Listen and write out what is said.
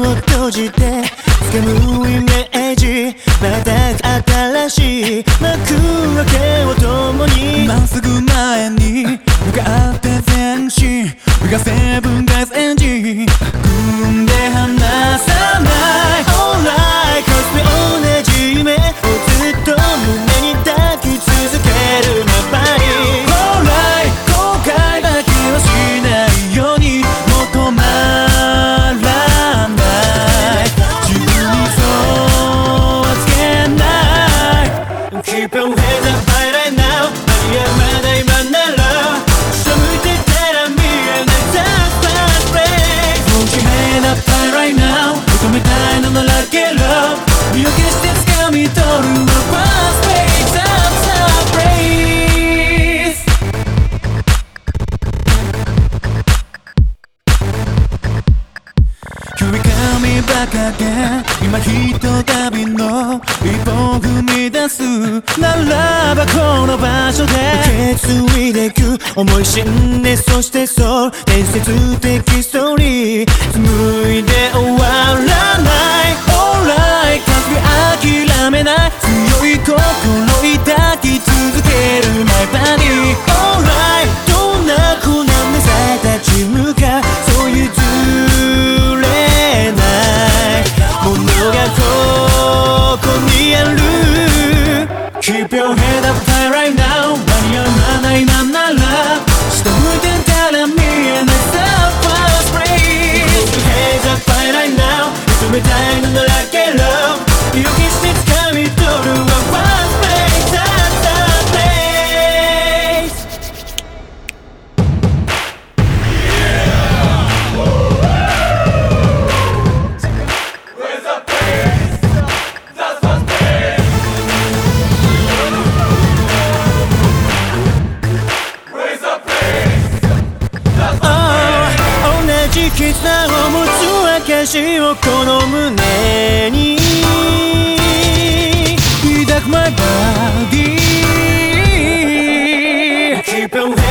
を閉じて掴むイメージ。また新しい幕開けを共に。まっすぐ前に向かって前進。We got seven guys エン。Keep your head up high right now 間に合わない今なら下向いてたら見えない That's fast break Won't you head up high right now 求めたいのなら Get up 身を消して掴み取る Fast break That's a breeze 距離髪ばかで今ひとたびの一歩踏み出す。ならばこの場所で。受け継いでく。思い信念そしてそう。伝説的ストーリー。紡いで終わ Keep your head up 私をこの胸に抱く My body Keep on